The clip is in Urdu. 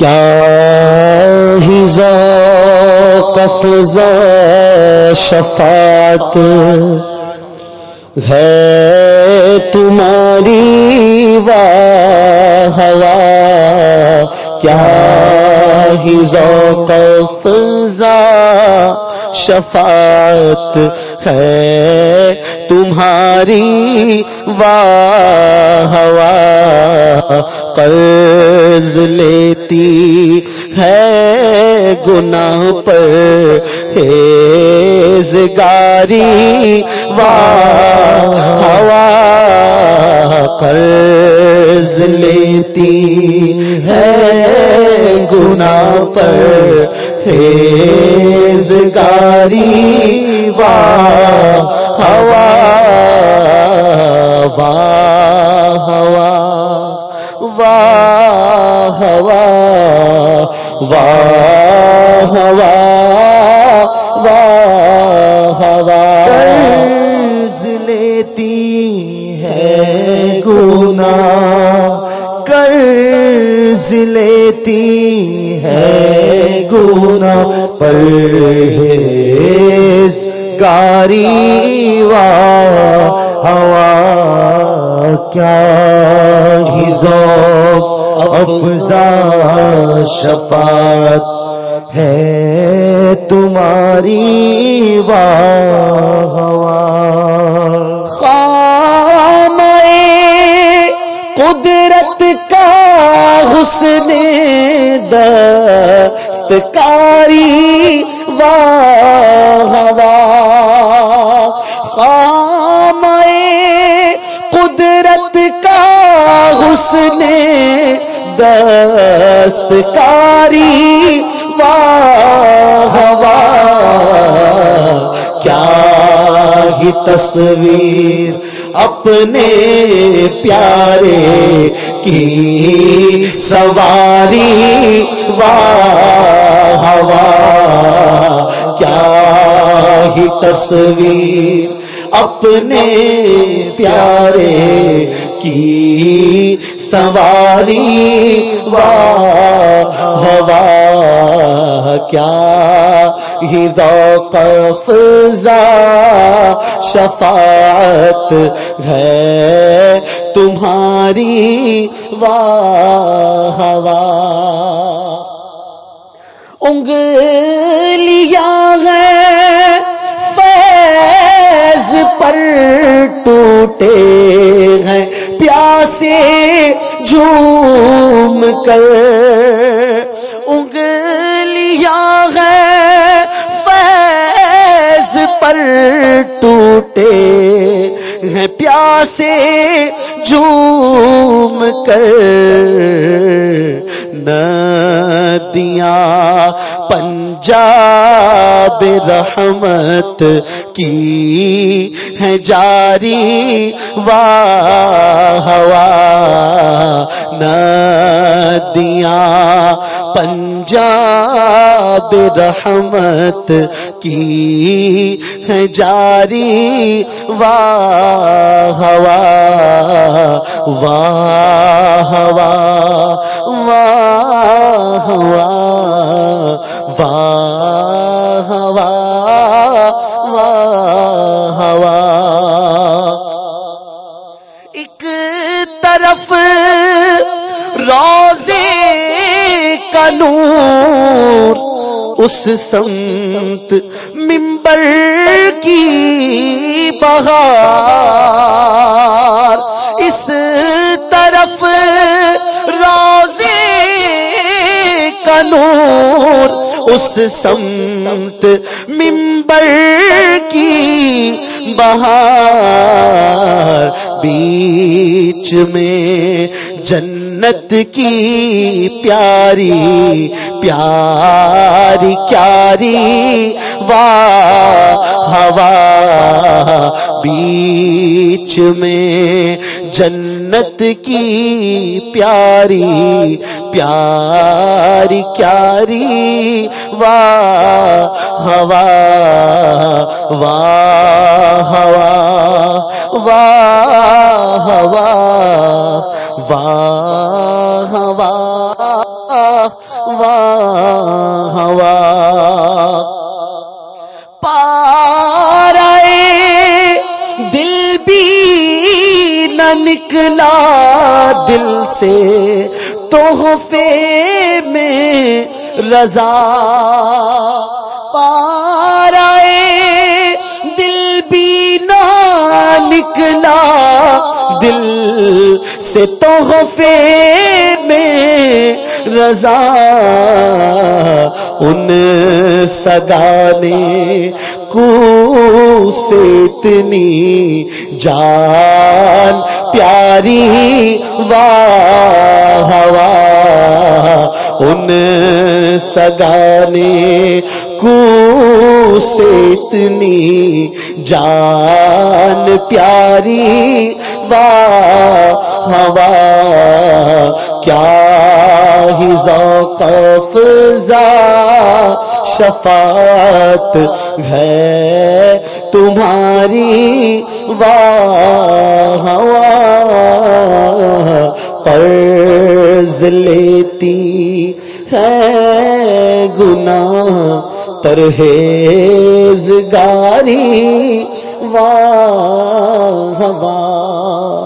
کیا ہی ذوق افزا شفاعت ہے تمہاری واہ ہوا کیا ہی ذوق افزا شفاعت ہے تمہاری واہ ہوا قرض لیتی ہے گناہ پر ہیزگاری واہ ہوا قرض لیتی ہے گناہ پر ہیزگاری واہ ہوا واہ ہوا واہ ہوا واہ ہوا واہ ہوا، قرض لیتی ہے گنا قرض لیتی ہے گنا پر گاری ہوا کیا ہی ذوق افزا شفاعت ہے تمہاری واہ ہوا خام قدرت کا حسن دستکاری دستکاری، واہ ہوا کیا ہی تصویر اپنے پیارے کی سواری، واہ ہوا کیا ہی تصویر اپنے پیارے کی سواری واہ ہوا کیا ہی ذوق افزا شفاعت ہے تمہاری واہ ہوا انگلیاں کر انگلیاں ہے فیض پر ٹوٹے ہیں پیاسے جھوم کر ندیاں پنجاب رحمت کی ہے جاری واہ ہوا ندیاں پنجاب رحمت کی ہے جاری۔ واہ ہوا واہ ہوا واہ ہوا واہ ہوا نور، اس سمت ممبر کی بہار، اس طرف روزے کا نور، اس سمت ممبر کی بہار، بیچ میں جن جنت کی پیاری پیاری، کیاری واہ ہوا، بیچ میں جنت کی پیاری پیاری، کیاری واہ ہوا واہ ہوا واہ ہوا واہ ہوا واہ ہوا پارائے دل بھی نہ نکلا دل سے تحفے میں رضا پارائے دل بھی نہ نکلا دل سے تحفے میں رضا، ان سگانے کو سے اتنی جان، پیاری واہ ہوا۔ ان سگانے کو سے اتنی جان، پیاری واہ ہوا کیا ہی ذوق افزا، شفاعت ہے تمہاری، واہ ہوا قرض لیتی ہے گناہ پرہیز گاری واہ ہوا